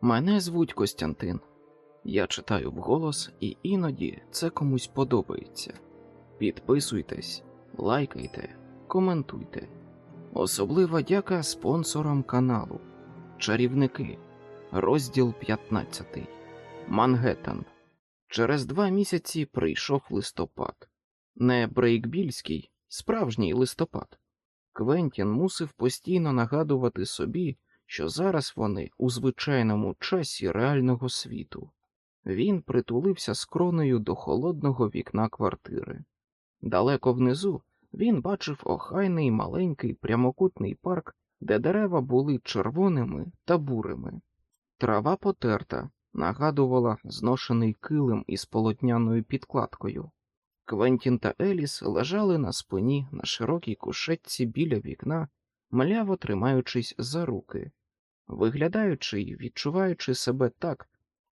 Мене звуть Костянтин. Я читаю вголос, і іноді це комусь подобається. Підписуйтесь, лайкайте, коментуйте. Особлива дяка спонсорам каналу. Чарівники. Розділ 15. Мангеттен. Через два місяці прийшов листопад. Не брейкбільський, справжній листопад. Квентін мусив постійно нагадувати собі, що зараз вони у звичайному часі реального світу. Він притулився скронею до холодного вікна квартири. Далеко внизу він бачив охайний маленький прямокутний парк, де дерева були червоними та бурими. Трава потерта нагадувала зношений килим із полотняною підкладкою. Квентін та Еліс лежали на спині на широкій кушетці біля вікна, мляво тримаючись за руки, виглядаючи й відчуваючи себе так,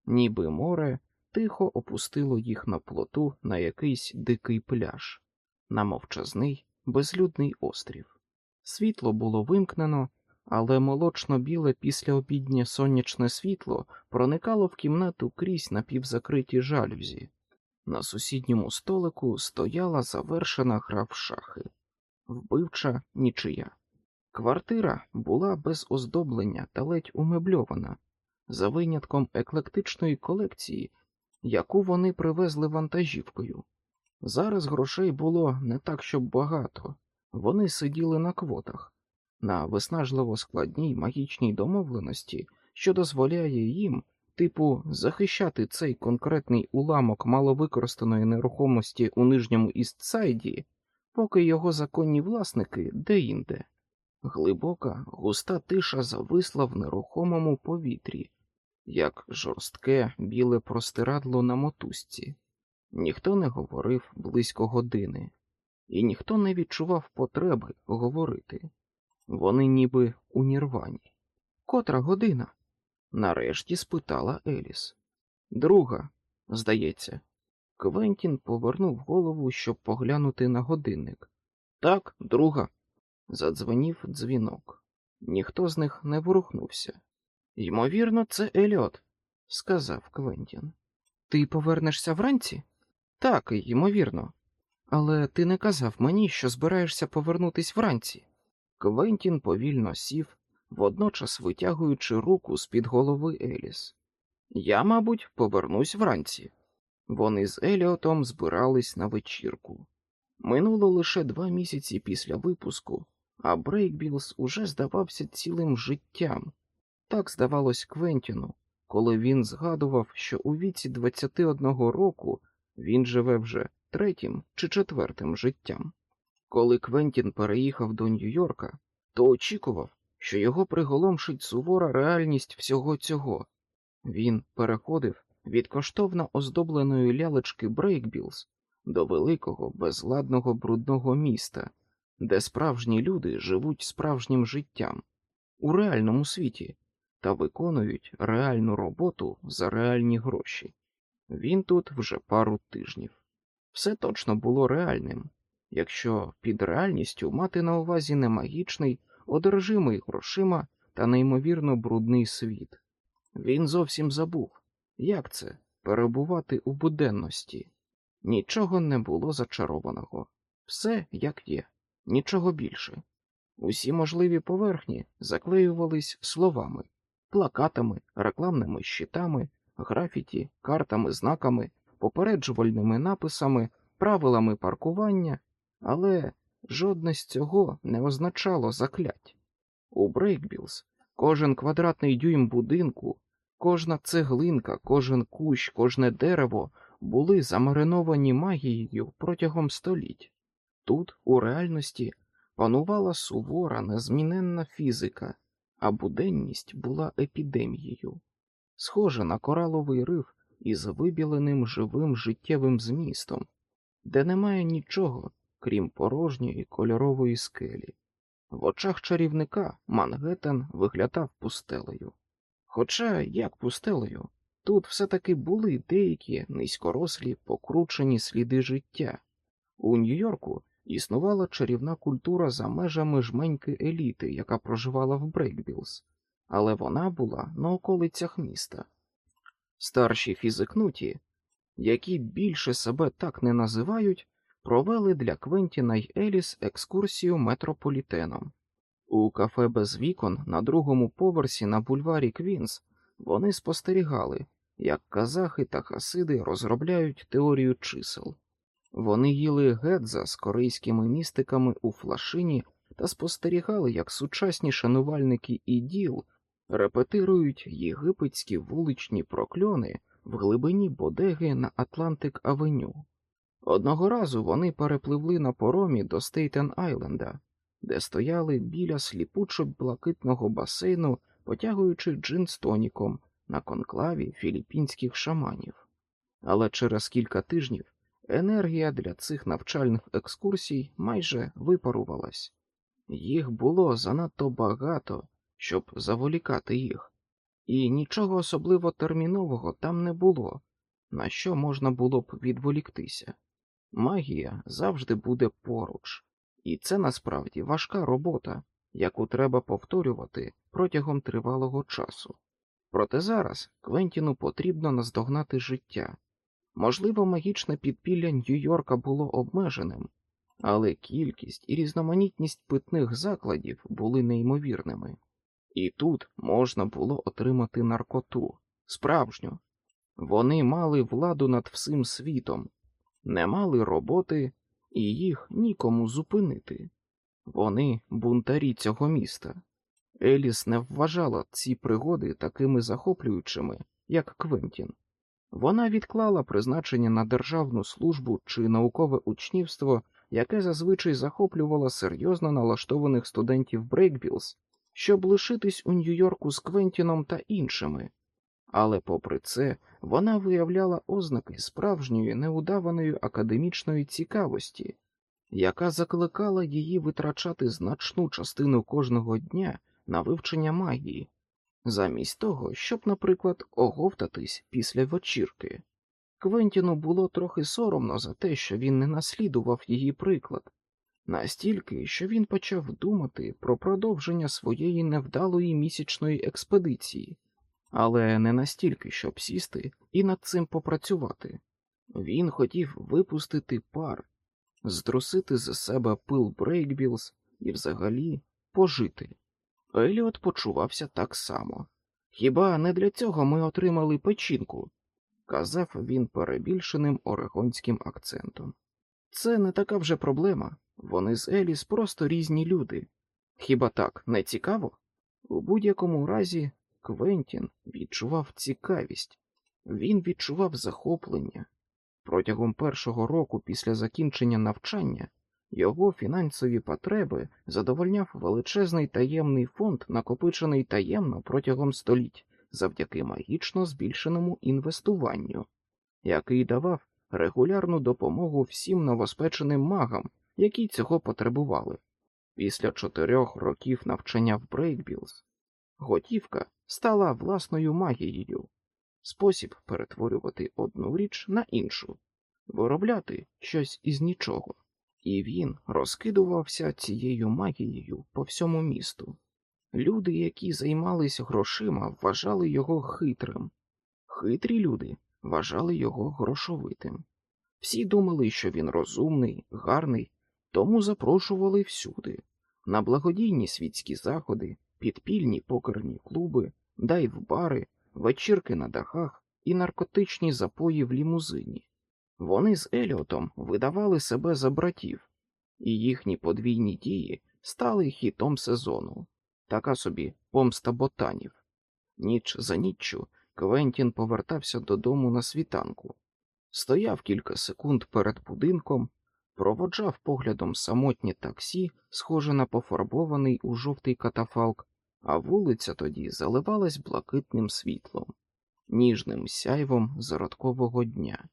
ніби море тихо опустило їх на плоту на якийсь дикий пляж, на мовчазний, безлюдний острів. Світло було вимкнено, але молочно-біле післяобіднє сонячне світло проникало в кімнату крізь напівзакриті жалюзі. На сусідньому столику стояла завершена гра в шахи, вбивча нічия. Квартира була без оздоблення та ледь умебльована, за винятком еклектичної колекції, яку вони привезли вантажівкою. Зараз грошей було не так, щоб багато, вони сиділи на квотах, на виснажливо складній магічній домовленості, що дозволяє їм, типу, захищати цей конкретний уламок маловикористаної нерухомості у нижньому Істсайді, поки його законні власники де-інде. Глибока, густа тиша зависла в нерухомому повітрі, як жорстке біле простирадло на мотузці. Ніхто не говорив близько години, і ніхто не відчував потреби говорити. Вони ніби у нірвані. Котра година? нарешті спитала Еліс. Друга, здається. Квентін повернув голову, щоб поглянути на годинник. Так, друга. Задзвонів дзвінок. Ніхто з них не ворухнувся. Ймовірно, це Еліот, сказав Квентін. Ти повернешся вранці? Так, ймовірно. Але ти не казав мені, що збираєшся повернутись вранці. Квентін повільно сів, водночас витягуючи руку з під голови Еліс. Я, мабуть, повернусь вранці. Вони з Еліотом збирались на вечірку. Минуло лише два місяці після випуску, а Брейкбілз уже здавався цілим життям. Так здавалось Квентіну, коли він згадував, що у віці 21 року він живе вже третім чи четвертим життям. Коли Квентін переїхав до Нью-Йорка, то очікував, що його приголомшить сувора реальність всього цього. Він переходив від коштовно оздобленої лялечки Брейкбілз до великого, безладного брудного міста, де справжні люди живуть справжнім життям у реальному світі та виконують реальну роботу за реальні гроші. Він тут вже пару тижнів. Все точно було реальним, якщо під реальністю мати на увазі не магічний, одержимий грошима та неймовірно брудний світ. Він зовсім забув, як це перебувати у буденності. Нічого не було зачарованого, все як є, нічого більше. Усі можливі поверхні заклеювались словами, плакатами, рекламними щитами, графіті, картами, знаками, попереджувальними написами, правилами паркування, але жодне з цього не означало заклять. У Брейкбілз кожен квадратний дюйм будинку, кожна цеглинка, кожен кущ, кожне дерево були замариновані магією протягом століть. Тут, у реальності, панувала сувора, незміненна фізика, а буденність була епідемією, схожа на кораловий риф із вибіленим живим життєвим змістом, де немає нічого, крім порожньої кольорової скелі. В очах чарівника Мангеттен виглядав пустелею. Хоча як пустелею, тут все-таки були деякі низькорослі покручені сліди життя. У Нью-Йорку існувала чарівна культура за межами жменьки еліти, яка проживала в Брейкбілз, але вона була на околицях міста. Старші фізикнуті, які більше себе так не називають, провели для Квентіна й Еліс екскурсію метрополітеном. У кафе без вікон на другому поверсі на бульварі Квінс вони спостерігали, як казахи та хасиди розробляють теорію чисел. Вони їли гьодза з корейськими містиками у Флашингу та спостерігали, як сучасні шанувальники Ісіди репетирують єгипетські вуличні прокльони в глибині бодеги на Атлантик Авеню. Одного разу вони перепливли на поромі до Стейтен Айленда, де стояли біля сліпучо блакитного басейну, потягуючи джин з тоніком на конклаві філіппінських шаманів. Але через кілька тижнів енергія для цих навчальних екскурсій майже випарувалась. Їх було занадто багато, щоб заволікати їх, і нічого особливо термінового там не було, на що можна було б відволіктися. Магія завжди буде поруч, і це насправді важка робота, яку треба повторювати протягом тривалого часу. Проте зараз Квентіну потрібно наздогнати життя. Можливо, магічне підпілля Нью-Йорка було обмеженим, але кількість і різноманітність питних закладів були неймовірними. І тут можна було отримати наркоту, справжню. Вони мали владу над всім світом, не мали роботи, і їх нікому зупинити. Вони бунтарі цього міста. Еліс не вважала ці пригоди такими захоплюючими, як Квентін. Вона відклала призначення на державну службу чи наукове учнівство, яке зазвичай захоплювало серйозно налаштованих студентів Брейкбілз, щоб лишитись у Нью-Йорку з Квентіном та іншими. Але, попри це, вона виявляла ознаки справжньої неудаваної академічної цікавості, яка закликала її витрачати значну частину кожного дня на вивчення магії, замість того, щоб, наприклад, оговтатись після вечірки. Квентіну було трохи соромно за те, що він не наслідував її приклад, настільки, що він почав думати про продовження своєї невдалої місячної експедиції, але не настільки, щоб сісти і над цим попрацювати. Він хотів випустити пар, здрусити з себе пил Брейкбілз і взагалі пожити. Еліот почувався так само. Хіба не для цього ми отримали печінку? казав він перебільшеним орегонським акцентом. Це не така вже проблема. Вони з Еліс просто різні люди. Хіба так не цікаво? У будь-якому разі Квентін відчував цікавість, він відчував захоплення. Протягом першого року після закінчення навчання його фінансові потреби задовольняв величезний таємний фонд, накопичений таємно протягом століть завдяки магічно збільшеному інвестуванню, який давав регулярну допомогу всім новоспеченим магам, які цього потребували. Після чотирьох років навчання в Брейкбілз готівка стала власною магією, спосіб перетворювати одну річ на іншу, виробляти щось із нічого, і він розкидувався цією магією по всьому місту. Люди, які займалися грошима, вважали його хитрим, хитрі люди вважали його грошовитим. Всі думали, що він розумний, гарний, тому запрошували всюди на благодійні світські заходи, підпільні покерні клуби, дайв-бари, вечірки на дахах і наркотичні запої в лімузині. Вони з Еліотом видавали себе за братів, і їхні подвійні дії стали хітом сезону, така собі помста ботанів. Ніч за ніччю Квентін повертався додому на світанку, стояв кілька секунд перед будинком, проводжав поглядом самотнє таксі, схоже на пофарбований у жовтий катафалк, а вулиця тоді заливалась блакитним світлом, ніжним сяйвом зародкового дня.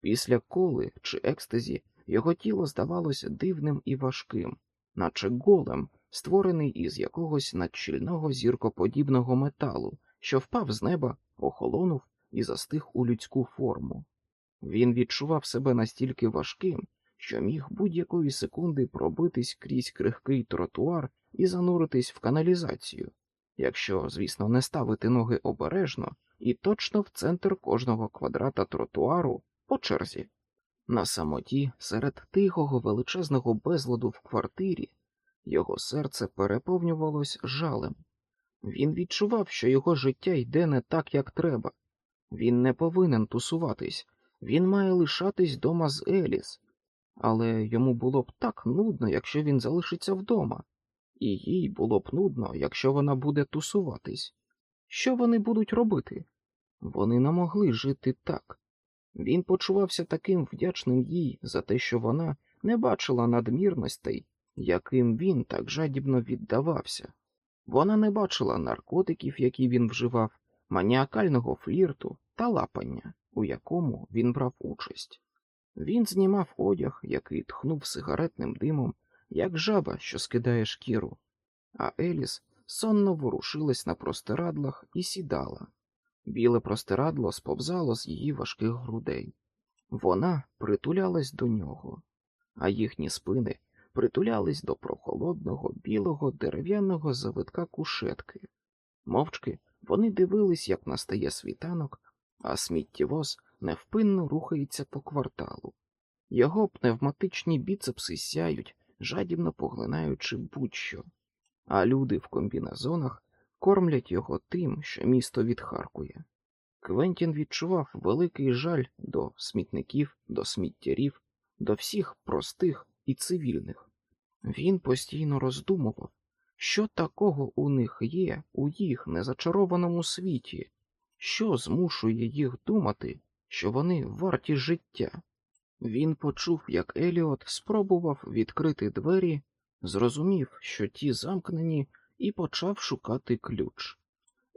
Після коли чи екстазі його тіло здавалося дивним і важким, наче голем, створений із якогось надчільного зіркоподібного металу, що впав з неба, охолонув і застиг у людську форму. Він відчував себе настільки важким, що міг будь-якої секунди пробитись крізь крихкий тротуар і зануритись в каналізацію, якщо, звісно, не ставити ноги обережно і точно в центр кожного квадрата тротуару по черзі. На самоті, серед тихого величезного безладу в квартирі, його серце переповнювалось жалем. Він відчував, що його життя йде не так, як треба. Він не повинен тусуватись, він має лишатись дома з Еліс, але йому було б так нудно, якщо він залишиться вдома, і їй було б нудно, якщо вона буде тусуватись. Що вони будуть робити? Вони не могли жити так. Він почувався таким вдячним їй за те, що вона не бачила надмірностей, яким він так жадібно віддавався. Вона не бачила наркотиків, які він вживав, маніакального флірту та лапання, у якому він брав участь. Він знімав одяг, який тхнув сигаретним димом, як жаба, що скидає шкіру, а Еліс сонно ворушилась на простирадлах і сідала. Біле простирадло сповзало з її важких грудей. Вона притулялась до нього, а їхні спини притулялись до прохолодного білого дерев'яного завитка кушетки. Мовчки вони дивились, як настає світанок, а сміттєвоз невпинно рухається по кварталу. Його пневматичні біцепси сяють, жадібно поглинаючи будь-що, а люди в комбінезонах кормлять його тим, що місто відхаркує. Квентін відчував великий жаль до смітників, до сміттярів, до всіх простих і цивільних. Він постійно роздумував, що такого у них є у їх незачарованому світі, що змушує їх думати, що вони варті життя. Він почув, як Еліот спробував відкрити двері, зрозумів, що ті замкнені, і почав шукати ключ.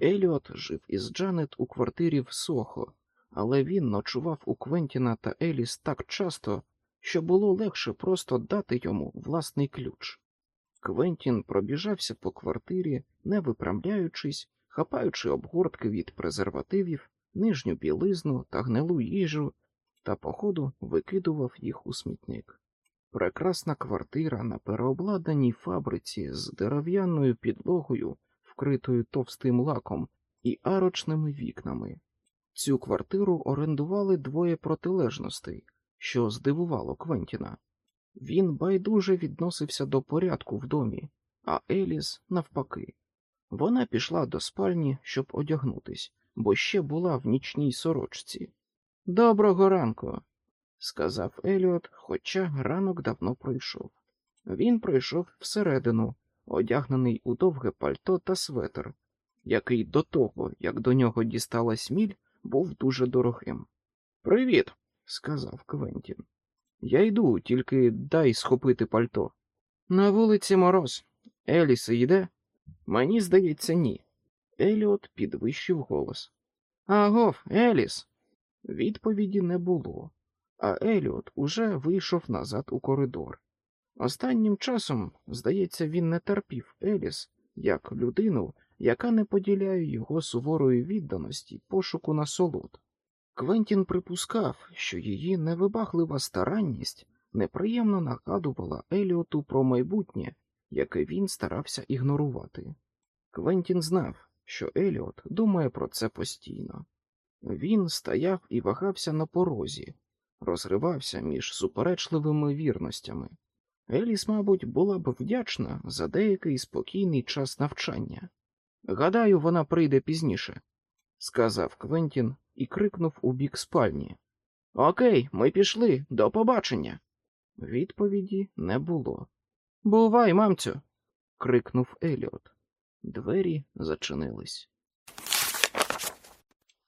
Еліот жив із Джанет у квартирі в Сохо, але він ночував у Квентіна та Еліс так часто, що було легше просто дати йому власний ключ. Квентін пробіжався по квартирі, не виправляючись, хапаючи обгортки від презервативів, нижню білизну та гнилу їжу, та, походу, викидував їх у смітник. Прекрасна квартира на переобладнаній фабриці з дерев'яною підлогою, вкритою товстим лаком і арочними вікнами. Цю квартиру орендували двоє протилежностей, що здивувало Квентіна. Він байдуже відносився до порядку в домі, а Еліс навпаки. Вона пішла до спальні, щоб одягнутись, бо ще була в нічній сорочці. Доброго ранку, сказав Еліот, хоча ранок давно пройшов. Він пройшов всередину, одягнений у довге пальто та светр, який до того, як до нього дісталась міль, був дуже дорогим. Привіт, сказав Квентін. Я йду, тільки дай схопити пальто. На вулиці мороз. Еліс йде? Мені здається, ні. Еліот підвищив голос. Агов, Еліс. Відповіді не було, а Еліот уже вийшов назад у коридор. Останнім часом, здається, він не терпів Еліс як людину, яка не поділяє його суворої відданості пошуку насолод. Квентін припускав, що її невибаглива старанність неприємно нагадувала Еліоту про майбутнє, яке він старався ігнорувати. Квентін знав, що Еліот думає про це постійно. Він стояв і вагався на порозі, розривався між суперечливими вірностями. Еліс, мабуть, була б вдячна за деякий спокійний час навчання. Гадаю, вона прийде пізніше, сказав Квентін і крикнув у бік спальні. Окей, ми пішли, до побачення. Відповіді не було. Бувай, мамцю. крикнув Еліот. Двері зачинились.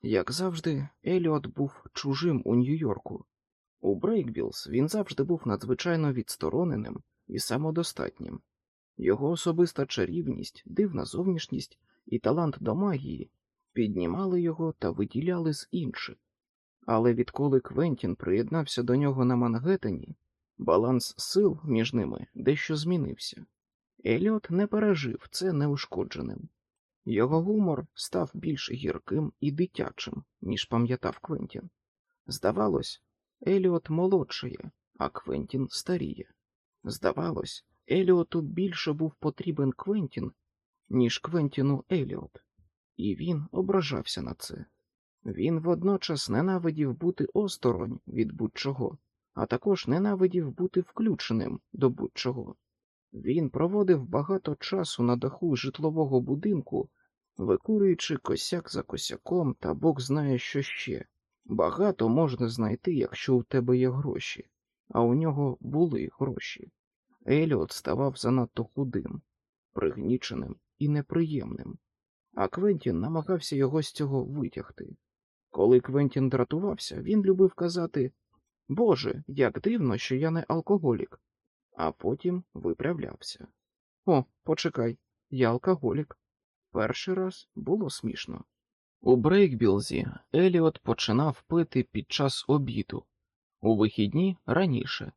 Як завжди, Еліот був чужим у Нью-Йорку. У Брейкбілз він завжди був надзвичайно відстороненим і самодостатнім. Його особиста чарівність, дивна зовнішність і талант до магії піднімали його та виділяли з інших. Але відколи Квентін приєднався до нього на Мангеттені, баланс сил між ними дещо змінився. Еліот не пережив це неушкодженим. Його гумор став більш гірким і дитячим, ніж пам'ятав Квентін. Здавалось, Еліот молодшає, а Квентін старіє. Здавалось, Еліоту більше був потрібен Квентін, ніж Квентіну Еліот, і він ображався на це. Він водночас ненавидів бути осторонь від будь-чого, а також ненавидів бути включеним до будь-чого. Він проводив багато часу на даху житлового будинку, викурюючи косяк за косяком та Бог знає, що ще. Багато можна знайти, якщо у тебе є гроші, а у нього були гроші. Еліот ставав занадто худим, пригніченим і неприємним, а Квентін намагався його з цього витягти. Коли Квентін дратувався, він любив казати Боже, як дивно, що я не алкоголік, а потім виправлявся. О, почекай, я алкоголік. Перший раз було смішно. У Брейкбілзі Еліот починав пити під час обіду, у вихідні раніше,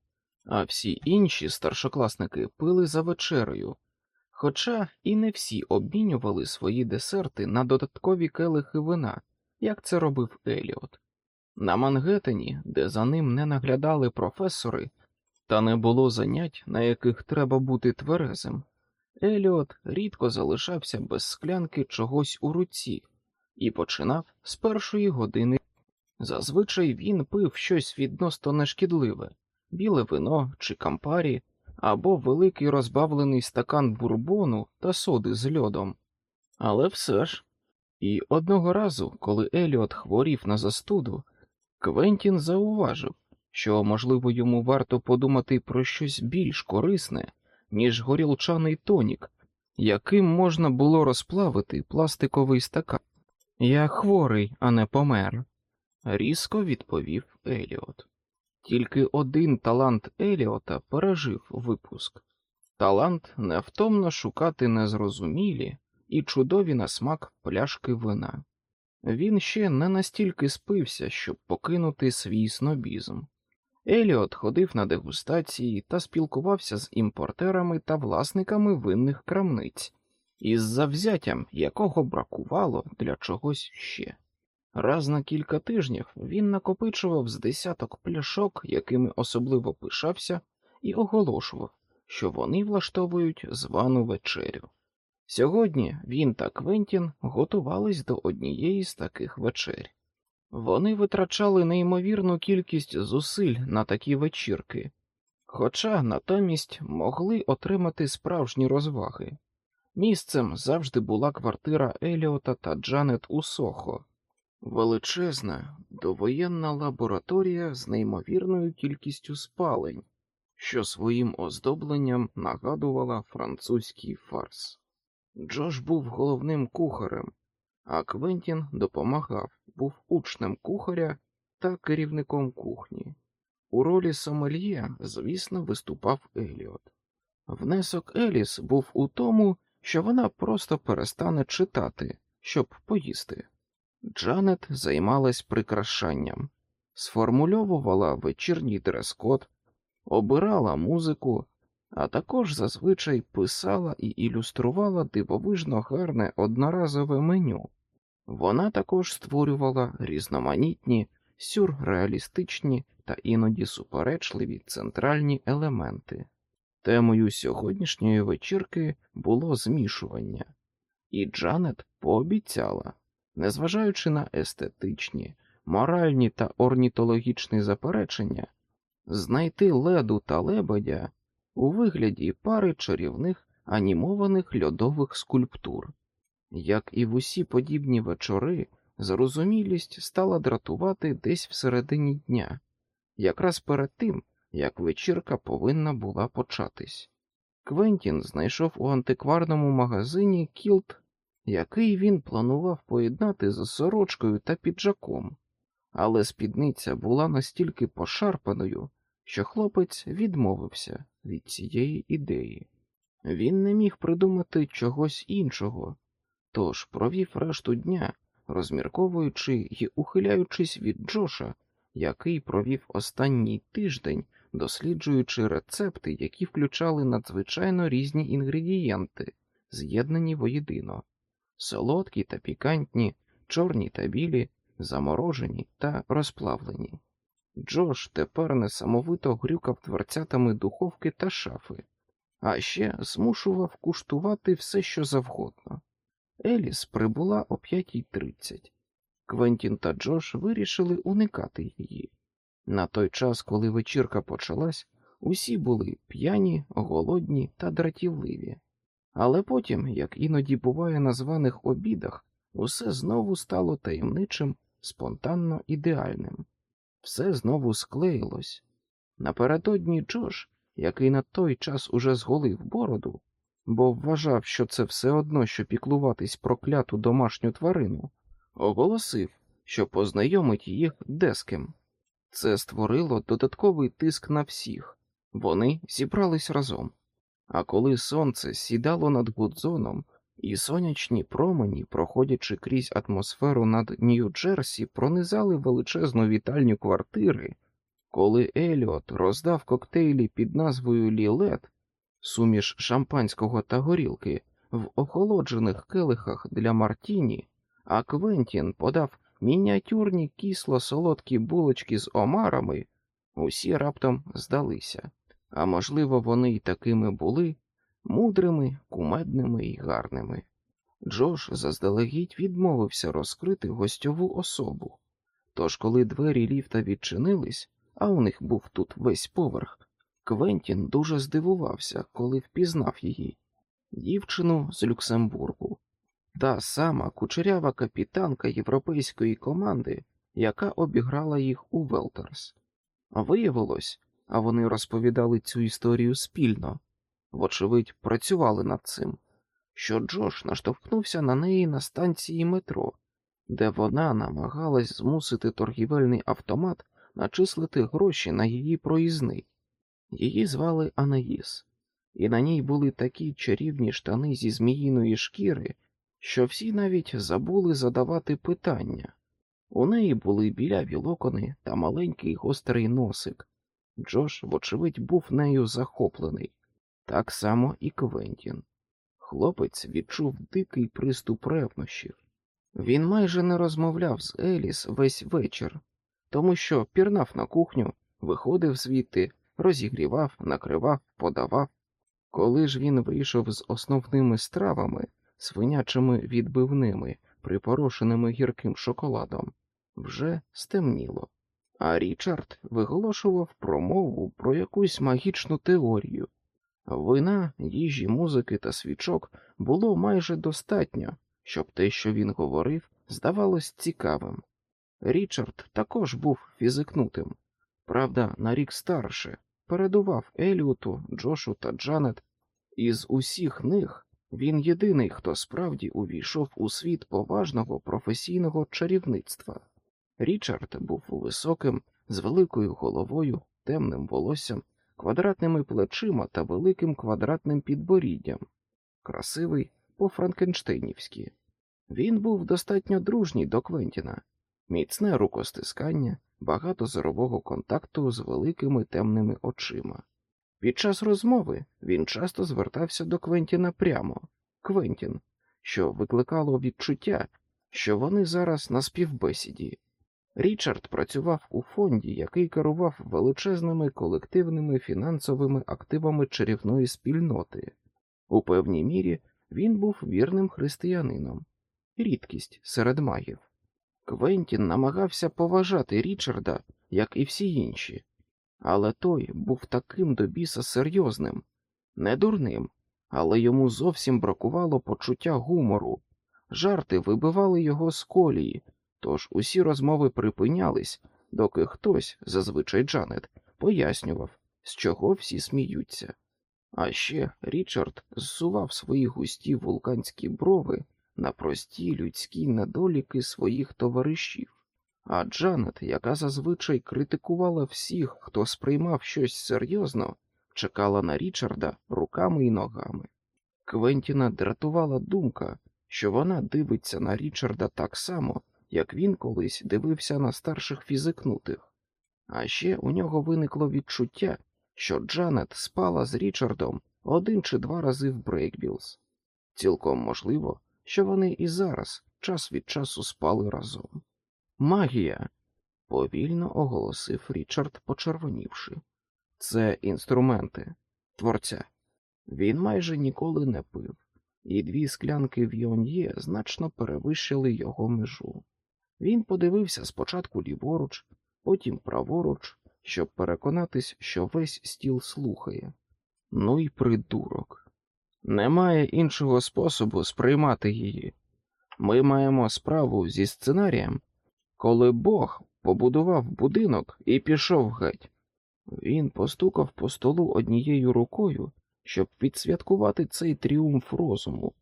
а всі інші старшокласники пили за вечерею, хоча і не всі обмінювали свої десерти на додаткові келихи вина, як це робив Еліот. На Мангеттені, де за ним не наглядали професори, та не було занять, на яких треба бути тверезим, Еліот рідко залишався без склянки чогось у руці і починав з першої години. Зазвичай він пив щось відносно нешкідливе біле вино чи кампарі, або великий розбавлений стакан бурбону та соди з льодом. Але все ж, і одного разу, коли Еліот хворів на застуду, Квентін зауважив, що, можливо, йому варто подумати про щось більш корисне, ніж горілчаний тонік, яким можна було розплавити пластиковий стакан. Я хворий, а не помер, різко відповів Еліот. Тільки один талант Еліота пережив випуск талант невтомно шукати незрозумілі і чудові на смак пляшки вина. Він ще не настільки спився, щоб покинути свій снобізм. Еліот ходив на дегустації та спілкувався з імпортерами та власниками винних крамниць, із завзяттям якого бракувало для чогось ще. Раз на кілька тижнів він накопичував з десяток пляшок, якими особливо пишався, і оголошував, що вони влаштовують звану вечерю. Сьогодні він та Квентін готувались до однієї з таких вечер. Вони витрачали неймовірну кількість зусиль на такі вечірки, хоча натомість могли отримати справжні розваги. Місцем завжди була квартира Еліота та Джанет у Сохо, величезна довоєнна лабораторія з неймовірною кількістю спалень, що своїм оздобленням нагадувала французький фарс. Джош був головним кухарем, а Квентін допомагав, був учнем кухаря та керівником кухні. У ролі Сомельє, звісно, виступав Еліот. Внесок Еліс був у тому, що вона просто перестане читати, щоб поїсти. Джанет займалась прикрашанням, сформульовувала вечірній дрес-код, обирала музику, а також зазвичай писала і ілюструвала дивовижно гарне одноразове меню. Вона також створювала різноманітні, сюрреалістичні та іноді суперечливі центральні елементи. Темою сьогоднішньої вечірки було змішування, і Джанет пообіцяла, незважаючи на естетичні, моральні та орнітологічні заперечення, знайти леду та лебедя у вигляді пари чарівних анімованих льодових скульптур. Як і в усі подібні вечори, зрозумілість стала дратувати десь всередині дня, якраз перед тим, як вечірка повинна була початись. Квентін знайшов у антикварному магазині кілт, який він планував поєднати з сорочкою та піджаком, але спідниця була настільки пошарпаною, що хлопець відмовився від цієї ідеї. Він не міг придумати чогось іншого, тож провів решту дня, розмірковуючи й ухиляючись від Джоша, який провів останній тиждень, досліджуючи рецепти, які включали надзвичайно різні інгредієнти, з'єднані воєдино, солодкі та пікантні, чорні та білі, заморожені та розплавлені. Джош тепер несамовито грюкав дверцятами духовки та шафи, а ще змушував куштувати все, що завгодно. Еліс прибула о 5.30. Квентін та Джош вирішили уникати її. На той час, коли вечірка почалась, усі були п'яні, голодні та дратівливі. Але потім, як іноді буває на званих обідах, усе знову стало таємничим, спонтанно ідеальним. Все знову склеїлось. Напередодні Джош, який на той час уже зголив бороду, бо вважав, що це все одно, що піклуватись про кляту домашню тварину, оголосив, що познайомить їх де з ким. Це створило додатковий тиск на всіх, вони зібрались разом. А коли сонце сідало над Гудзоном, і сонячні промені, проходячи крізь атмосферу над Нью-Джерсі, пронизали величезну вітальню квартири, коли Еліот роздав коктейлі під назвою Лілет, суміш шампанського та горілки, в охолоджених келихах для Мартіні, а Квентін подав мініатюрні кисло солодкі булочки з омарами, усі раптом здалися. А можливо, вони й такими були мудрими, кумедними і гарними. Джош заздалегідь відмовився розкрити гостьову особу. Тож, коли двері ліфта відчинились, а у них був тут весь поверх, Квентін дуже здивувався, коли впізнав її дівчину з Люксембургу, та сама кучерява капітанка європейської команди, яка обіграла їх у Велтерс. Виявилось, а вони розповідали цю історію спільно, вочевидь, працювали над цим, що Джош наштовхнувся на неї на станції метро, де вона намагалась змусити торгівельний автомат начислити гроші на її проїзний. Її звали Анаїс, і на ній були такі чарівні штани зі зміїної шкіри, що всі навіть забули задавати питання. У неї були біляві локони та маленький гострий носик. Джош, вочевидь, був нею захоплений, так само і Квентін. Хлопець відчув дикий приступ ревнощів. Він майже не розмовляв з Еліс весь вечір, тому що пірнав на кухню, виходив звідти, розігрівав, накривав, подавав. Коли ж він вийшов з основними стравами, свинячими відбивними, припорошеними гірким шоколадом, вже стемніло. А Річард виголошував промову про якусь магічну теорію. Вина, їжі, музики та свічок було майже достатньо, щоб те, що він говорив, здавалось цікавим. Річард також був фізикнутим, правда, на рік старше, передував Еліоту, Джошу та Джанет. Із усіх них він єдиний, хто справді увійшов у світ поважного професійного чарівництва. Річард був високим, з великою головою, темним волоссям, квадратними плечима та великим квадратним підборіддям, красивий по франкенштейнівськи. Він був достатньо дружній до Квентіна, міцне рукостискання, багато зорового контакту з великими темними очима. Під час розмови він часто звертався до Квентіна прямо Квентін, що викликало відчуття, що вони зараз на співбесіді. Річард працював у фонді, який керував величезними колективними фінансовими активами чарівної спільноти. У певній мірі він був вірним християнином, рідкість серед магів. Квентін намагався поважати Річарда, як і всі інші, але той був таким до біса серйозним, не дурним, але йому зовсім бракувало почуття гумору, жарти вибивали його з колії. Тож усі розмови припинялись, доки хтось, зазвичай Джанет, пояснював, з чого всі сміються. А ще Річард зсував свої густі вулканські брови на прості людські недоліки своїх товаришів, а Джанет, яка зазвичай критикувала всіх, хто сприймав щось серйозно, чекала на Річарда руками і ногами. Квентіна дратувала думка, що вона дивиться на Річарда так само як він колись дивився на старших фізикнутих, а ще у нього виникло відчуття, що Джанет спала з Річардом один чи два рази в Брейкбілз. Цілком можливо, що вони і зараз час від часу спали разом. Магія, повільно оголосив Річард, почервонівши. Це інструменти творця. Він майже ніколи не пив, і дві склянки в'йон'є значно перевищили його межу. Він подивився спочатку ліворуч, потім праворуч, щоб переконатись, що весь стіл слухає. Ну і придурок. Немає іншого способу сприймати її. Ми маємо справу зі сценарієм, коли Бог побудував будинок і пішов геть. Він постукав по столу однією рукою, щоб відсвяткувати цей тріумф розуму.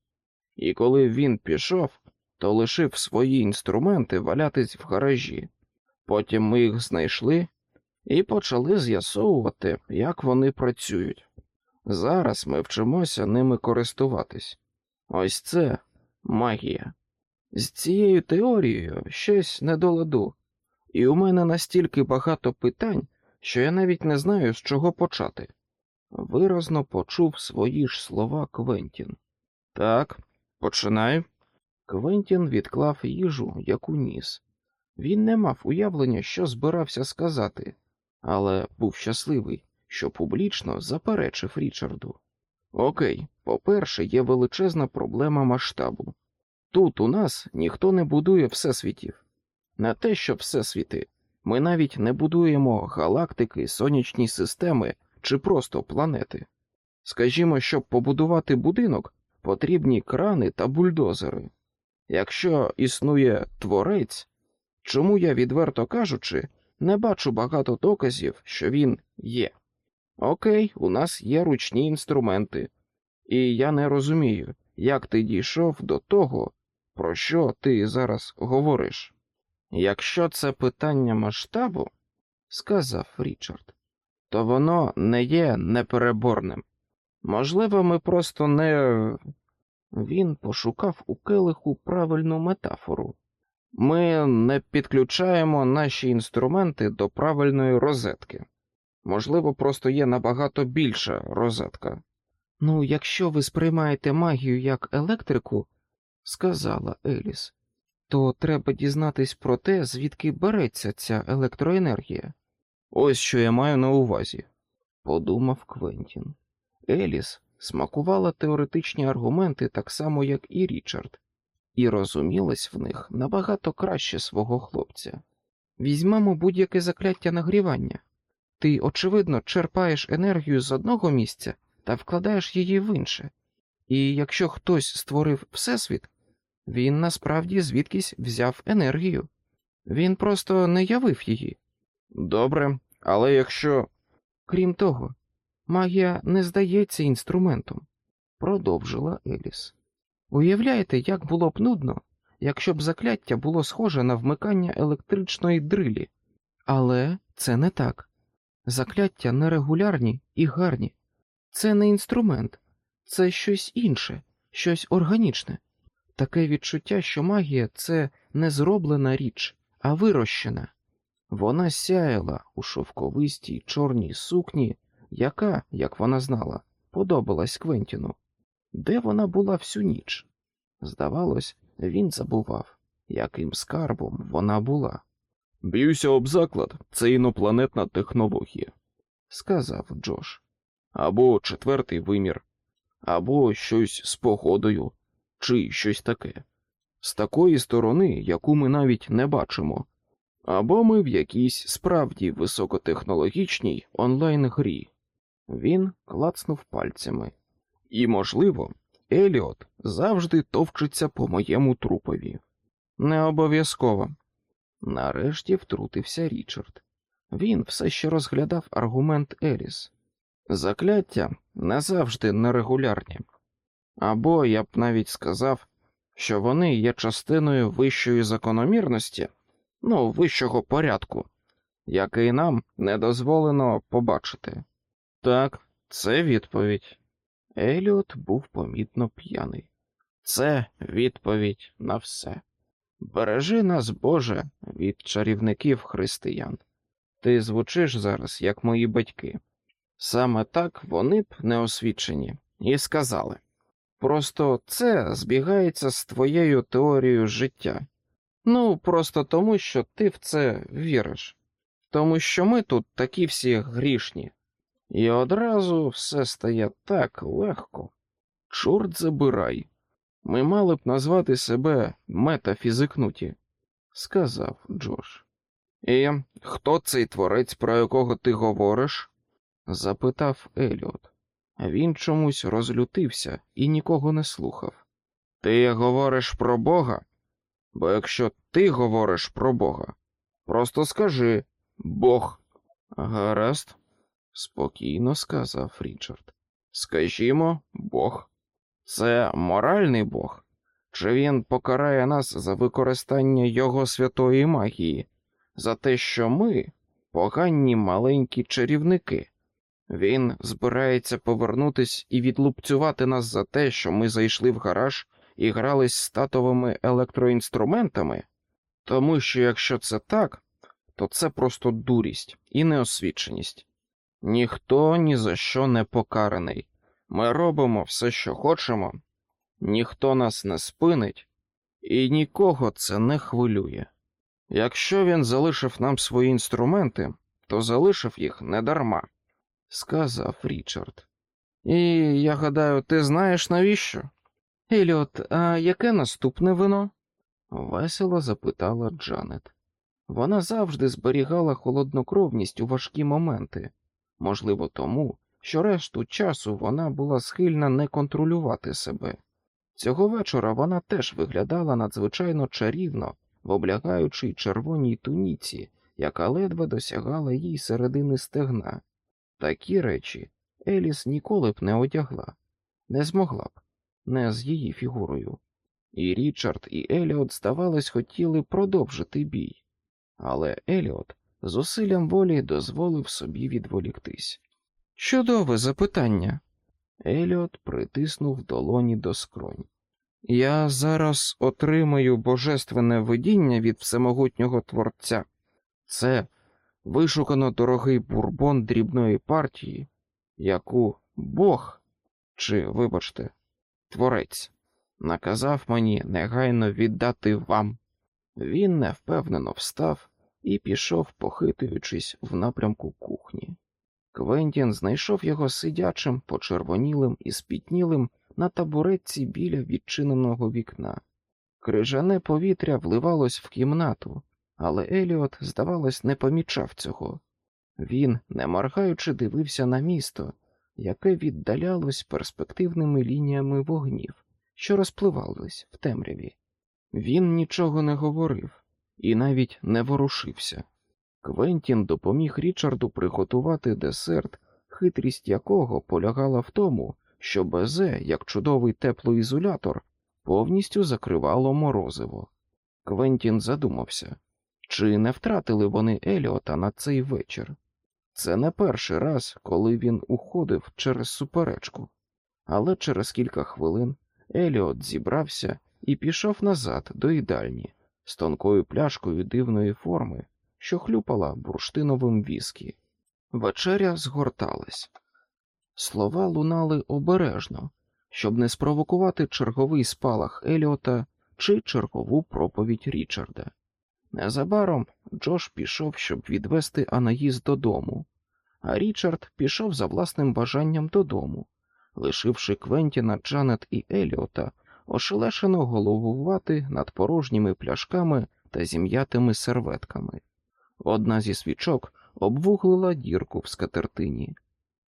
І коли він пішов, то лишив свої інструменти валятись в гаражі. Потім ми їх знайшли і почали з'ясовувати, як вони працюють. Зараз ми вчимося ними користуватись. Ось це магія. З цією теорією щось не до ладу, і у мене настільки багато питань, що я навіть не знаю, з чого почати. Виразно почув свої ж слова Квентін. Так, починай. Квентін відклав їжу, яку ніс. Він не мав уявлення, що збирався сказати, але був щасливий, що публічно заперечив Річарду. Окей, по-перше, є величезна проблема масштабу. Тут у нас ніхто не будує всесвітів. Не те, що всесвіти, ми навіть не будуємо галактики, сонячні системи чи просто планети. Скажімо, щоб побудувати будинок, потрібні крани та бульдозери. Якщо існує творець, чому я, відверто кажучи, не бачу багато доказів, що він є. Окей, у нас є ручні інструменти, і я не розумію, як ти дійшов до того, про що ти зараз говориш. Якщо це питання масштабу, сказав Річард, то воно не є непереборним. Можливо, ми просто не. Він пошукав у келиху правильну метафору. Ми не підключаємо наші інструменти до правильної розетки. Можливо, просто є набагато більша розетка. Ну, якщо ви сприймаєте магію як електрику, сказала Еліс, то треба дізнатись про те, звідки береться ця електроенергія. Ось що я маю на увазі, подумав Квентін. Еліс смакувала теоретичні аргументи так само, як і Річард, і розумілась в них набагато краще свого хлопця. Візьмемо будь-яке закляття нагрівання. Ти, очевидно, черпаєш енергію з одного місця та вкладаєш її в інше. І якщо хтось створив Всесвіт, він насправді звідкись взяв енергію. Він просто не явив її. Добре, але якщо. Крім того, магія не здається інструментом, продовжила Еліс. Уявляєте, як було б нудно, якщо б закляття було схоже на вмикання електричної дрилі, але це не так. Закляття нерегулярні і гарні. Це не інструмент, це щось інше, щось органічне. Таке відчуття, що магія це не зроблена річ, а вирощена. Вона сяяла у шовковистій чорній сукні, яка, як вона знала, подобалась Квентіну. Де вона була всю ніч? Здавалось, він забував, яким скарбом вона була. Б'юся об заклад, це інопланетна технологія, сказав Джош. Або четвертий вимір, або щось з погодою, чи щось таке. З такої сторони, яку ми навіть не бачимо, або ми в якійсь справді високотехнологічній онлайн грі. Він клацнув пальцями. І, можливо, Еліот завжди товчиться по моєму трупові. Не обов'язково. Нарешті втрутився Річард. Він все ще розглядав аргумент Еліс. Закляття не завжди нерегулярні, або я б навіть сказав, що вони є частиною вищої закономірності, ну, вищого порядку, який нам не дозволено побачити. Так, це відповідь. Еліот був помітно п'яний. Це відповідь на все. Бережи нас, Боже, від чарівників християн. Ти звучиш зараз, як мої батьки. Саме так вони б не освічені, і сказали. Просто це збігається з твоєю теорією життя. Ну, просто тому, що ти в це віриш, тому що ми тут такі всі грішні. І одразу все стає так легко. Чорт забирай. Ми мали б назвати себе метафізикнуті, сказав Джош. І хто цей творець, про якого ти говориш? Запитав Еліот. Він чомусь розлютився і нікого не слухав. Ти говориш про Бога? Бо якщо ти говориш про Бога, просто скажи Бог. Гаразд, спокійно сказав Річард. Скажімо, Бог. Це моральний Бог? Чи він покарає нас за використання Його святої магії, за те, що ми погані маленькі чарівники? Він збирається повернутись і відлупцювати нас за те, що ми зайшли в гараж і грались з татовими електроінструментами, тому що якщо це так, то це просто дурість і неосвіченість. Ніхто ні за що не покараний. Ми робимо все, що хочемо, ніхто нас не спинить, і нікого це не хвилює. Якщо він залишив нам свої інструменти, то залишив їх недарма, сказав Річард. І я гадаю, ти знаєш навіщо? Еліот, а яке наступне вино? весело запитала Джанет. Вона завжди зберігала холоднокровність у важкі моменти, можливо, тому, що решту часу вона була схильна не контролювати себе. Цього вечора вона теж виглядала надзвичайно чарівно в облягаючій червоній туніці, яка ледве досягала їй середини стегна. Такі речі Еліс ніколи б не одягла, не змогла б, не з її фігурою. І Річард, і Еліот, здавалось, хотіли продовжити бій, але Еліот з волі дозволив собі відволіктись. Чудове запитання. Еліот притиснув долоні до скронь. Я зараз отримаю божественне видіння від всемогутнього творця. Це вишукано дорогий бурбон дрібної партії, яку Бог, чи, вибачте, творець, наказав мені негайно віддати вам. Він невпевнено встав і пішов, похитуючись в напрямку кухні. Квентін знайшов його сидячим, почервонілим і спітнілим на табуретці біля відчиненого вікна. Крижане повітря вливалось в кімнату, але Еліот, здавалось, не помічав цього. Він, не моргаючи, дивився на місто, яке віддалялось перспективними лініями вогнів, що розпливались в темряві. Він нічого не говорив і навіть не ворушився. Квентін допоміг Річарду приготувати десерт, хитрість якого полягала в тому, що безе, як чудовий теплоізолятор, повністю закривало морозиво. Квентін задумався, чи не втратили вони Еліота на цей вечір. Це не перший раз, коли він уходив через суперечку, але через кілька хвилин Еліот зібрався і пішов назад до їдальні з тонкою пляшкою дивної форми, що хлюпала бурштиновим віскі. Вечеря згорталась. Слова лунали обережно, щоб не спровокувати черговий спалах Еліота чи чергову проповідь Річарда. Незабаром Джош пішов, щоб відвести Анаїз додому, а Річард пішов за власним бажанням додому, лишивши Квентіна, Джанет і Еліота ошелешено головувати над порожніми пляшками та зім'ятими серветками. Одна зі свічок обвуглила дірку в скатертині.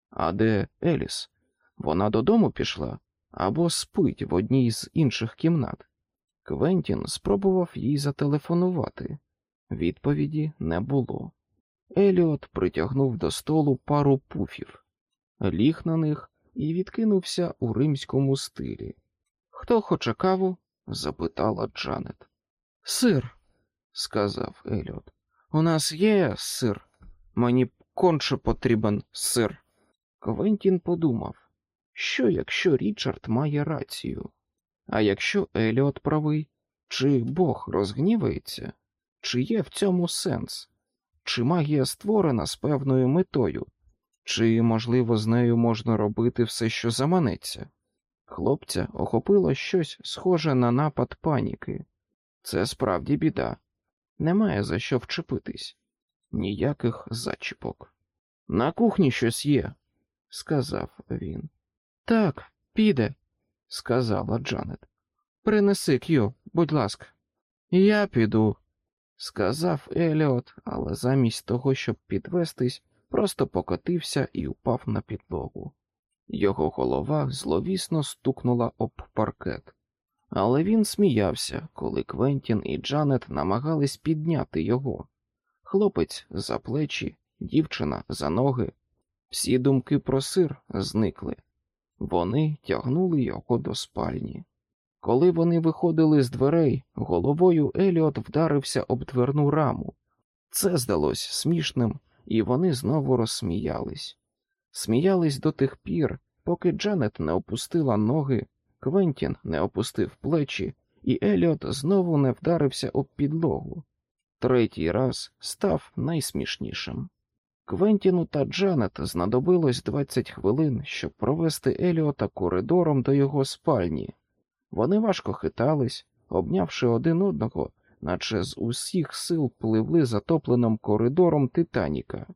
А де Еліс? Вона додому пішла або спить в одній з інших кімнат. Квентін спробував їй зателефонувати. Відповіді не було. Еліот притягнув до столу пару пуфів, ліг на них і відкинувся у римському стилі. Хто хоче каву? запитала Джанет. Сир, сказав Еліот. У нас є сир. Мені конче потрібен сир. Квентін подумав, що якщо Річард має рацію, а якщо Еліот правий, чи Бог розгнівається, чи є в цьому сенс, чи магія створена з певною метою, чи, можливо, з нею можна робити все, що заманеться? Хлопця охопило щось схоже на напад паніки. Це справді біда. Немає за що вчепитись, ніяких зачіпок. На кухні щось є, сказав він. Так, піде, сказала Джанет. Принеси К'ю, будь ласка. Я піду, сказав Еліот, але замість того, щоб підвестись, просто покотився і упав на підлогу. Його голова зловісно стукнула об паркет. Але він сміявся, коли Квентін і Джанет намагались підняти його. Хлопець за плечі, дівчина за ноги. Всі думки про сир зникли. Вони тягнули його до спальні. Коли вони виходили з дверей, головою Еліот вдарився об дверну раму. Це здалось смішним, і вони знову розсміялись. Сміялись до тих пір, поки Джанет не опустила ноги, Квентін не опустив плечі, і Еліот знову не вдарився об підлогу. Третій раз став найсмішнішим. Квентіну та Джанет знадобилось 20 хвилин, щоб провести Еліота коридором до його спальні. Вони важко хитались, обнявши один одного, наче з усіх сил пливли затопленим коридором Титаніка.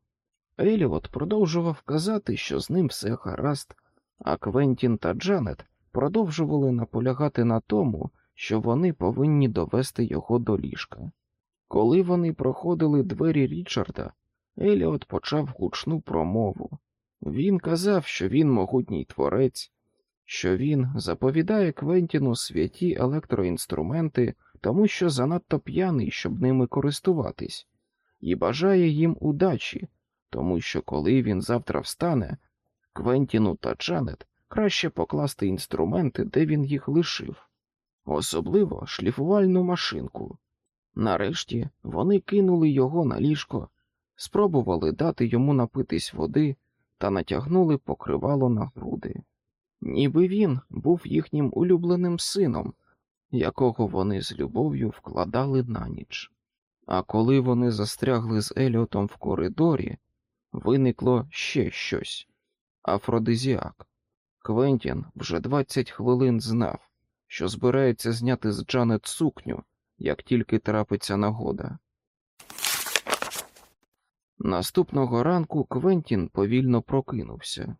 Еліот продовжував казати, що з ним все гаразд, а Квентін та Джанет продовжували наполягати на тому, що вони повинні довести його до ліжка. Коли вони проходили двері Річарда, Еліот почав гучну промову. Він казав, що він могутній творець, що він заповідає Квентіну святі електроінструменти, тому що занадто п'яний, щоб ними користуватись, і бажає їм удачі, тому що коли він завтра встане, Квентіну та Джанет краще покласти інструменти, де він їх лишив, особливо шліфувальну машинку. Нарешті вони кинули його на ліжко, спробували дати йому напитись води та натягнули покривало на груди. Ніби він був їхнім улюбленим сином, якого вони з любов'ю вкладали на ніч. А коли вони застрягли з Еліотом в коридорі, виникло ще щось афродизіак. Квентін вже 20 хвилин знав, що збирається зняти з Джанет сукню, як тільки трапиться нагода. Наступного ранку Квентін повільно прокинувся.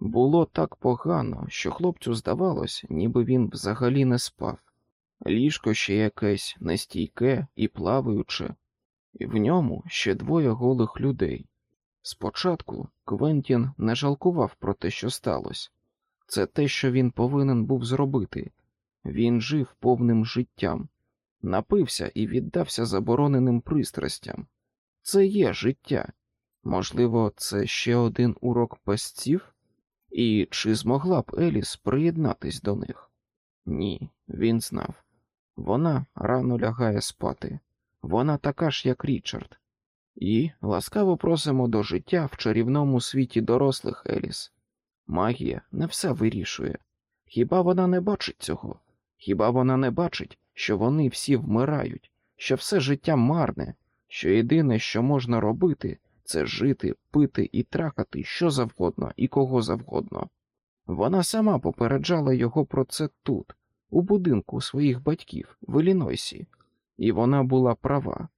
Було так погано, що хлопцю здавалось, ніби він взагалі не спав. Ліжко ще якесь нестійке і плаваюче, і в ньому ще двоє голих людей. Спочатку Квентін не жалкував про те, що сталося. Це те, що він повинен був зробити. Він жив повним життям, напився і віддався забороненим пристрастям. Це є життя. Можливо, це ще один урок пастів? І чи змогла б Еліс приєднатись до них? Ні, він знав. Вона рано лягає спати, вона така ж, як Річард. І ласкаво просимо до життя в чарівному світі дорослих Еліс. Магія не все вирішує. Хіба вона не бачить цього? Хіба вона не бачить, що вони всі вмирають, що все життя марне, що єдине, що можна робити, це жити, пити і трахати що завгодно і кого завгодно. Вона сама попереджала його про це тут, у будинку своїх батьків в Іллінойсі, і вона була права.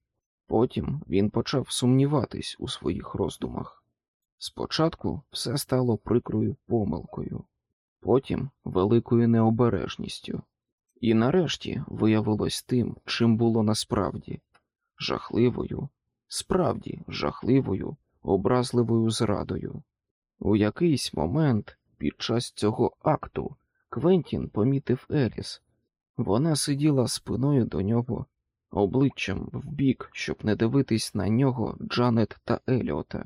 Потім він почав сумніватись у своїх роздумах. Спочатку все стало прикрою помилкою, потім великою необережністю, і нарешті виявилось тим, чим було насправді жахливою, справді жахливою, образливою зрадою. У якийсь момент під час цього акту Квентін помітив Еліс. Вона сиділа спиною до нього, обличчям вбік, щоб не дивитись на нього Джанет та Еліота.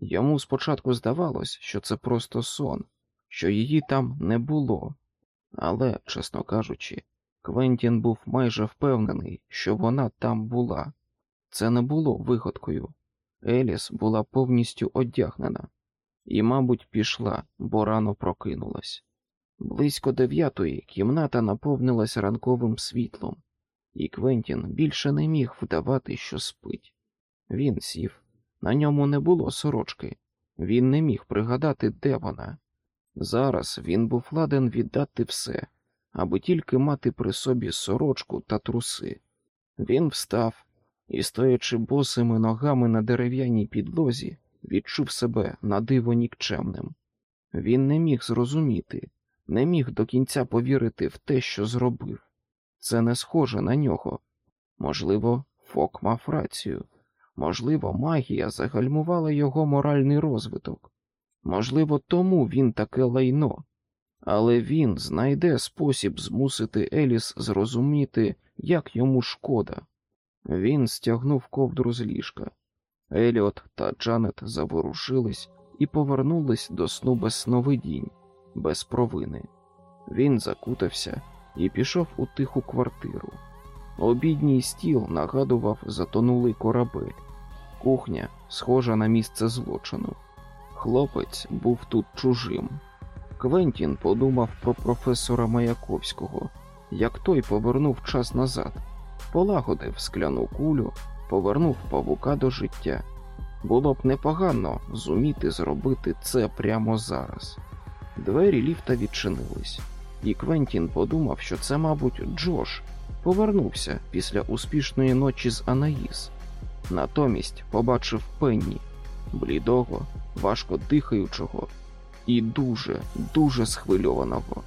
Йому спочатку здавалось, що це просто сон, що її там не було, але, чесно кажучи, Квентін був майже впевнений, що вона там була. Це не було вигадкою. Еліс була повністю одягнена і, мабуть, пішла, бо рано прокинулась. Близько дев'ятої кімната наповнилась ранковим світлом, і Квентін більше не міг вдавати, що спить. Він сів. На ньому не було сорочки, він не міг пригадати, де вона. Зараз він був ладен віддати все, аби тільки мати при собі сорочку та труси. Він встав і, стоячи босими ногами на дерев'яній підлозі, відчув себе на диво нікчемним. Він не міг зрозуміти, не міг до кінця повірити в те, що зробив. Це не схоже на нього. Можливо, Фок мав рацію. Можливо, магія загальмувала його моральний розвиток. Можливо, тому він таке лайно. Але він знайде спосіб змусити Еліс зрозуміти, як йому шкода. Він стягнув ковдру з ліжка. Еліот та Джанет заворушились і повернулись до сну без сновидінь, без провини. Він закутався і пішов у тиху квартиру. Обідній стіл нагадував затонулий корабель, кухня схожа на місце злочину. Хлопець був тут чужим. Квентін подумав про професора Маяковського, як той повернув час назад, полагодив скляну кулю, повернув павука до життя. Було б непогано зуміти зробити це прямо зараз. Двері ліфта відчинились, і Квентін подумав, що це, мабуть, Джош повернувся після успішної ночі з Анаїс. Натомість побачив Пенні, блідого, важко дихаючого і дуже, дуже схвильованого.